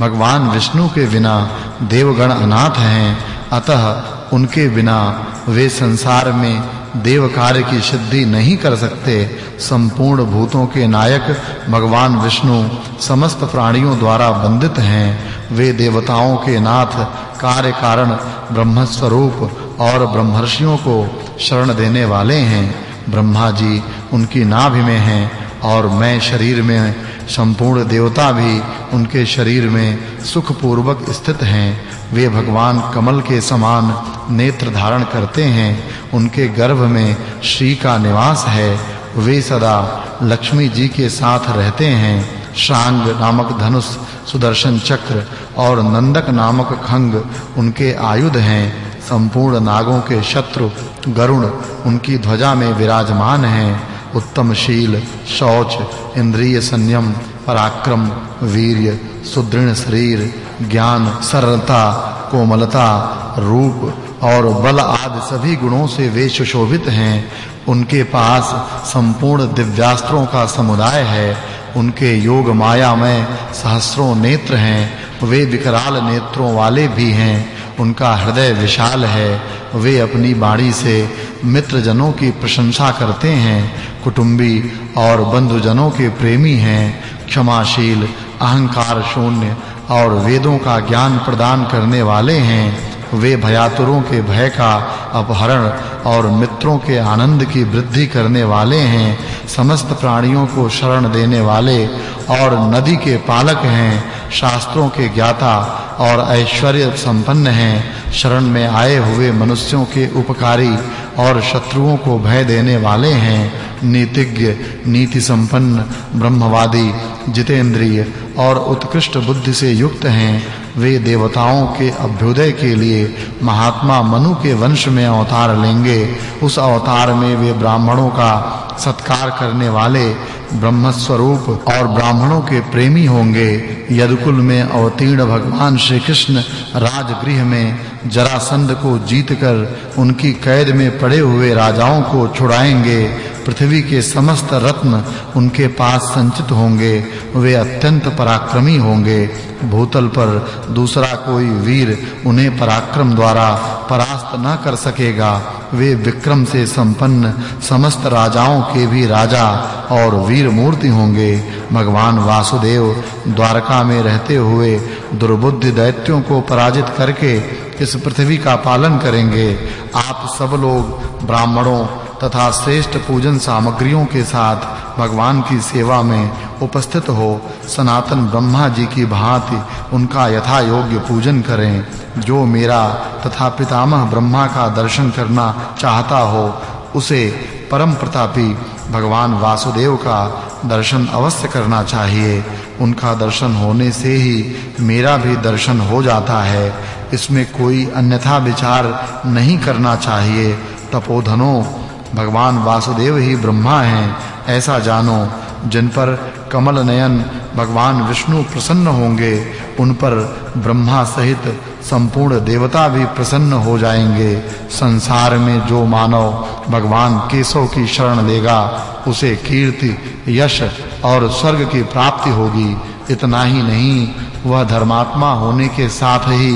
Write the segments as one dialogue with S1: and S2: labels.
S1: भगवान विष्णु के बिना देवगण अनाथ हैं, अतः उनके बिना वे संसार में देव कार्य की सिद्धि नहीं कर सकते। संपूर्ण भूतों के नायक भगवान विष्णु समस्त प्राणियों द्वारा वंदित हैं। वे देवताओं के नाथ कार्य कारण ब्रह्म स्वरूप और ब्रह्मर्षियों को शरण देने वाले हैं। ब्रह्मा जी उनकी नाभि में हैं और मैं शरीर में संपूर्ण देवता भी उनके शरीर में सुख पूर्वक स्थित हैं। वे भगवान कमल के समान नेत्र धारण करते हैं। उनके गर्भ में श्री का निवास है। वे सदा लक्ष्मी जी के साथ रहते हैं। शांग नामक धनुष, सुदर्शन चक्र और नंदक नामक खंग उनके आयुध हैं। संपूर्ण नागों के शत्रु गरुण उनकी ध्वजा में विराजमान हैं। उत्तम शील शौच, इंद्रिय संयम, पराक्रम, वीर्य, सुदृढ़ शरीर, ज्ञान, सरलता, कोमलता, रूप और बल आदि सभी गुणों से वे सुशोभित हैं। उनके पास संपूर्ण दिव्यास्त्रों का समुदाय है। उनके योग माया में सहस्त्रों नेत्र हैं। वे विकराल नेत्रों वाले भी हैं। उनका हृदय विशाल है। वे अपनी बाणी से मित्र जनों की प्रशंसा करते हैं। कुटुंबी और बंधुजनों के प्रेमी हैं, क्षमाशील, अहंकार शून्य और वेदों का ज्ञान प्रदान करने वाले हैं। वे भयातुरों के भय का अपहरण और मित्रों के आनंद की वृद्धि करने वाले हैं, समस्त प्राणियों को शरण देने वाले और नदी के पालक हैं, शास्त्रों के ज्ञाता और ऐश्वर्य संपन्न हैं। शरण में आए हुए मनुष्यों के उपकारी और शत्रुओं को भय देने वाले हैं। नीतिज्ञ नीति संपन्न ब्रह्मवादी, जितेंद्रिय और उत्कृष्ट बुद्धि से युक्त हैं। वे देवताओं के अभ्युदय के लिए महात्मा मनु के वंश में अवतार लेंगे। उस अवतार में वे ब्राह्मणों का सत्कार करने वाले ब्रह्म स्वरूप और ब्राह्मणों के प्रेमी होंगे। यदुकुल में अवतीर्ण भगवान श्री कृष्ण राजगृह में जरासंध को जीतकर उनकी कैद में पड़े हुए राजाओं को छुड़ाएँगे। पृथ्वी के समस्त रत्न उनके पास संचित होंगे। वे अत्यंत पराक्रमी होंगे। भूतल पर दूसरा कोई वीर उन्हें पराक्रम द्वारा परास्त न कर सकेगा। वे विक्रम से संपन्न समस्त राजाओं के भी राजा और वीर मूर्ति होंगे। भगवान वासुदेव द्वारका में रहते हुए दुर्बुद्धि दैत्यों को पराजित करके इस पृथ्वी का पालन करेंगे। आप सब लोग ब्राह्मणों तथा श्रेष्ठ पूजन सामग्रियों के साथ भगवान की सेवा में उपस्थित हो, सनातन ब्रह्मा जी की भांति उनका यथा योग्य पूजन करें। जो मेरा तथा पितामह ब्रह्मा का दर्शन करना चाहता हो, उसे परम प्रतापी भगवान वासुदेव का दर्शन अवश्य करना चाहिए। उनका दर्शन होने से ही मेरा भी दर्शन हो जाता है। इसमें कोई अन्यथा विचार नहीं करना चाहिए। तपोधनो भगवान वासुदेव ही ब्रह्मा हैं, ऐसा जानो, जिन पर कमल नयन भगवान विष्णु प्रसन्न होंगे, उन पर ब्रह्मा सहित संपूर्ण देवता भी प्रसन्न हो जाएँगे। संसार में जो मानव भगवान केशव की शरण लेगा, उसे कीर्ति, यश और स्वर्ग की प्राप्ति होगी। इतना ही नहीं, वह धर्मात्मा होने के साथ ही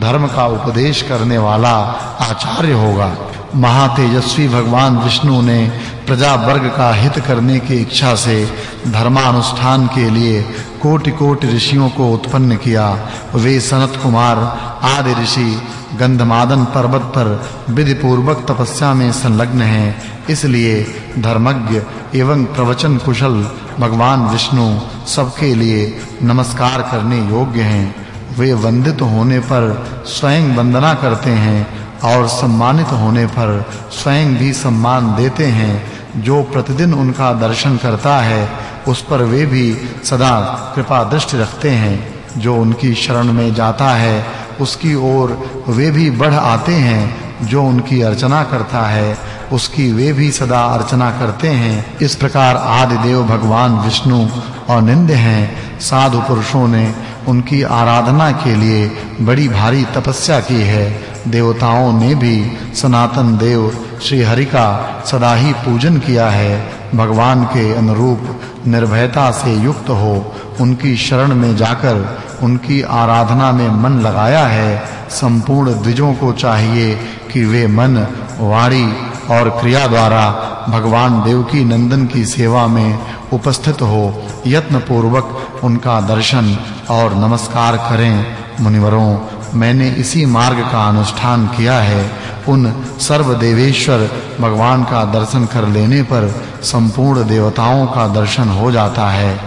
S1: धर्म का उपदेश करने वाला आचार्य होगा। महातेजस्वी भगवान विष्णु ने प्रजा वर्ग का हित करने की इच्छा से धर्मानुष्ठान के लिए कोटि-कोटि ऋषियों को उत्पन्न किया। वे सनत कुमार, आदि ऋषि, गंधमादन पर्वत पर विधि पूर्वक तपस्या में संलग्न हैं। इसलिए धर्मज्ञ एवं प्रवचन कुशल भगवान विष्णु सबके लिए नमस्कार करने योग्य हैं। वे वंदित होने पर स्वयं वंदना करते हैं और सम्मानित होने पर स्वयं भी सम्मान देते हैं, जो प्रतिदिन उनका दर्शन करता है, उस पर वे भी सदा कृपा दृष्टि रखते हैं। जो उनकी शरण में जाता है, उसकी ओर वे भी बढ़ आते हैं, जो उनकी अर्चना करता है, उसकी वे भी सदा अर्चना करते हैं। इस प्रकार आदि देव भगवान विष्णु और निंद हैं। साधु पुरुषों ने उनकी आराधना के लिए बड़ी भारी तपस्या की है। देवताओं ने भी सनातन देव श्री हरि का सदा ही पूजन किया है। भगवान के अनुरूप निर्भयता से युक्त हो, उनकी शरण में जाकर उनकी आराधना में मन लगाया है, संपूर्ण द्विजों को चाहिए कि वे मन, वाणी और क्रिया द्वारा भगवान देवकी नंदन की सेवा में उपस्थित हो यत्न पूर्वक उनका दर्शन और नमस्कार करें। मुनिवरों मैंने इसी मार्ग का अनुष्ठान किया है। उन सर्वदेवेश्वर भगवान का दर्शन कर लेने पर संपूर्ण देवताओं का दर्शन हो जाता है।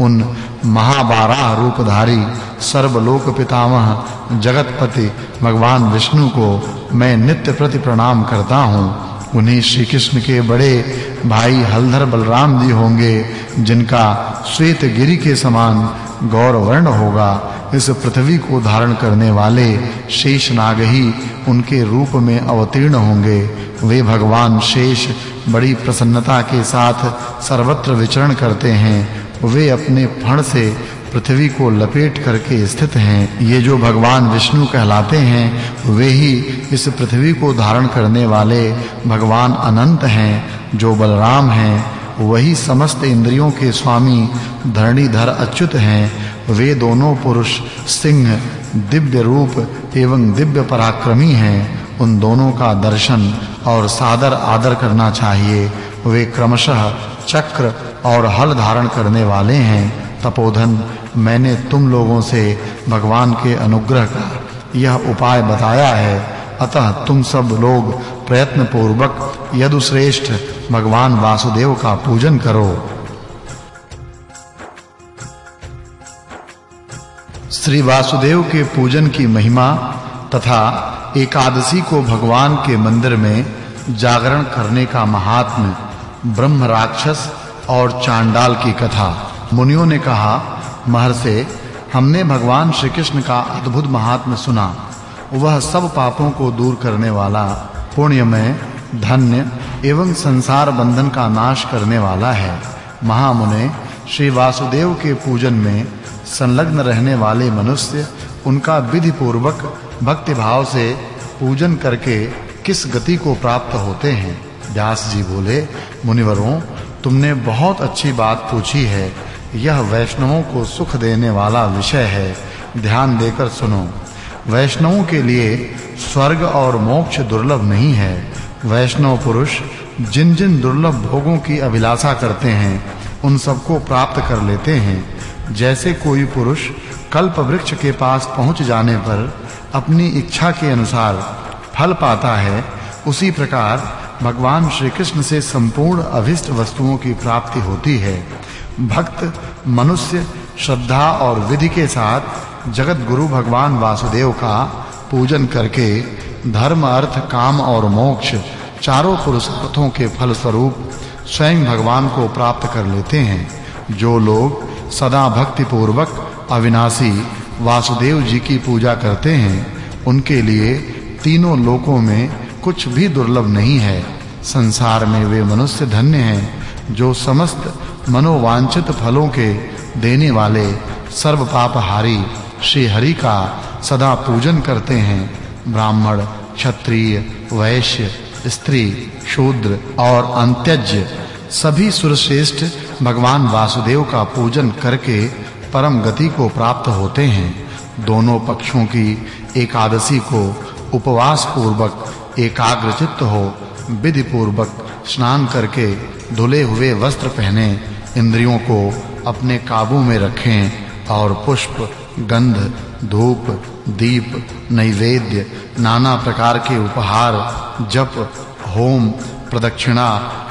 S1: उन महाबारह रूपधारी सर्वलोक पितामह जगतपति भगवान विष्णु को मैं नित्य प्रति प्रणाम करता हूँ। उन्हीं श्री कृष्ण के बड़े भाई हलधर बलराम जी होंगे, जिनका श्वेत गिरी के समान गौर वर्ण होगा। इस पृथ्वी को धारण करने वाले शेष नाग ही उनके रूप में अवतीर्ण होंगे। वे भगवान शेष बड़ी प्रसन्नता के साथ सर्वत्र विचरण करते हैं। वे अपने फण से पृथ्वी को लपेट करके स्थित हैं। ये जो भगवान विष्णु कहलाते हैं, वे ही इस पृथ्वी को धारण करने वाले भगवान अनंत हैं, जो बलराम हैं। वही समस्त इंद्रियों के स्वामी धरणीधर अच्युत हैं। वे दोनों पुरुष सिंह, दिव्य रूप एवं दिव्य पराक्रमी हैं। उन दोनों का दर्शन और सादर आदर करना चाहिए। वे क्रमशः चक्र और हल धारण करने वाले हैं। तपोधन, मैंने तुम लोगों से भगवान के अनुग्रह का यह उपाय बताया है। अतः तुम सब लोग प्रयत्न पूर्वक यदुश्रेष्ठ भगवान वासुदेव का पूजन करो। श्री वासुदेव के पूजन की महिमा तथा एकादशी को भगवान के मंदिर में जागरण करने का महात्म्य, ब्रह्म राक्षस और चांडाल की कथा। मुनियों ने कहा, महर्षि, हमने भगवान श्री कृष्ण का अद्भुत महात्म्य सुना। वह सब पापों को दूर करने वाला, पुण्यमय, धन्य एवं संसार बंधन का नाश करने वाला है। महामुने, श्री वासुदेव के पूजन में संलग्न रहने वाले मनुष्य उनका विधि पूर्वक भक्ति भाव से पूजन करके किस गति को प्राप्त होते हैं? व्यास जी बोले, मुनिवरों, तुमने बहुत अच्छी बात पूछी है। यह वैष्णवों को सुख देने वाला विषय है। ध्यान देकर सुनो। वैष्णवों के लिए स्वर्ग और मोक्ष दुर्लभ नहीं है। वैष्णव पुरुष जिन-जिन दुर्लभ भोगों की अभिलाषा करते हैं, उन सबको प्राप्त कर लेते हैं। जैसे कोई पुरुष कल्प वृक्ष के पास पहुँच जाने पर अपनी इच्छा के अनुसार फल पाता है, उसी प्रकार भगवान श्री कृष्ण से संपूर्ण अभिष्ट वस्तुओं की प्राप्ति होती है। भक्त, मनुष्य, श्रद्धा और विधि के साथ जगत गुरु भगवान वासुदेव का पूजन करके धर्म, अर्थ, काम और मोक्ष चारों पुरुषार्थों के फल स्वरूप स्वयं भगवान को प्राप्त कर लेते हैं। जो लोग सदा भक्ति पूर्वक अविनाशी वासुदेव जी की पूजा करते हैं। उनके लिए तीनों लोकों में कुछ भी दुर्लभ नहीं है। संसार में वे मनुष्य धन्य हैं, जो समस्त मनोवांछित फलों के देने वाले सर्व पापहारी श्री हरि का सदा पूजन करते हैं। ब्राह्मण, क्षत्रिय, वैश्य, स्त्री, शूद्र और अंत्यज्य सभी सुरश्रेष्ठ भगवान वासुदेव का पूजन करके परम गति को प्राप्त होते हैं। दोनों पक्षों की एकादशी को उपवास पूर्वक एकाग्रचित्त हो विधि पूर्वक स्नान करके धुले हुए वस्त्र पहने इंद्रियों को अपने काबू में रखें और पुष्प, गंध, धूप, दीप, नैवेद्य, नाना प्रकार के उपहार, जप, होम प्रदक्षिणा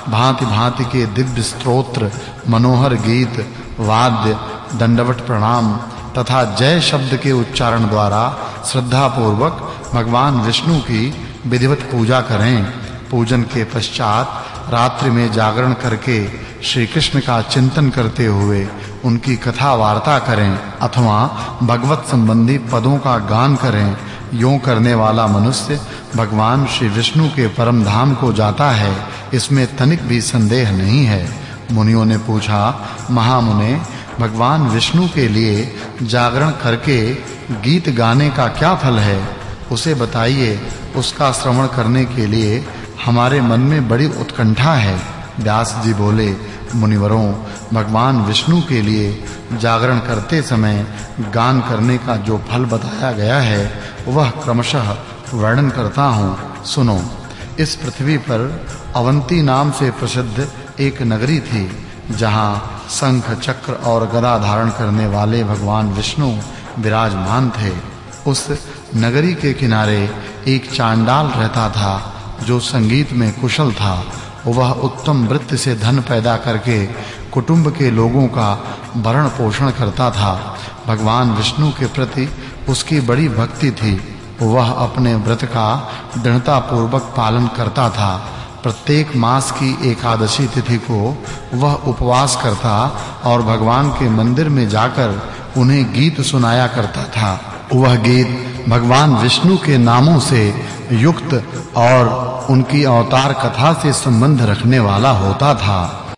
S1: भांति-भांति के दिव्य स्तोत्र मनोहर गीत, वाद्य दंडवत प्रणाम, तथा जय शब्द के उच्चारण द्वारा श्रद्धा पूर्वक भगवान विष्णु की विधिवत पूजा करें। पूजन के पश्चात रात्रि में जागरण करके श्री कृष्ण का चिंतन करते हुए उनकी कथा वार्ता करें, अथवा भगवत संबंधी पदों का गान करें। यूँ करने वाला मनुष्य भगवान श्री विष्णु के परम धाम को जाता है, इसमें तनिक भी संदेह नहीं है। मुनियों ने पूछा, महामुने, भगवान विष्णु के लिए जागरण करके गीत गाने का क्या फल है? उसे बताइए, उसका श्रवण करने के लिए हमारे मन में बड़ी उत्कंठा है। व्यास जी बोले, मुनिवरों, भगवान विष्णु के लिए जागरण करते समय गान करने का जो फल बताया गया है, वह क्रमशः वर्णन करता हूँ, सुनो। इस पृथ्वी पर अवंती नाम से प्रसिद्ध एक नगरी थी, जहाँ शंख, चक्र और गदा धारण करने वाले भगवान विष्णु विराजमान थे। उस नगरी के किनारे एक चांडाल रहता था, जो संगीत में कुशल था। वह उत्तम वृत्ति से धन पैदा करके कुटुंब के लोगों का भरण पोषण करता था। भगवान विष्णु के प्रति उसकी बड़ी भक्ति थी। वह अपने व्रत का दृढ़ता पूर्वक पालन करता था। प्रत्येक मास की एकादशी तिथि को वह उपवास करता और भगवान के मंदिर में जाकर उन्हें गीत सुनाया करता था। वह गीत भगवान विष्णु के नामों से युक्त और उनकी अवतार कथा से संबंध रखने वाला होता था।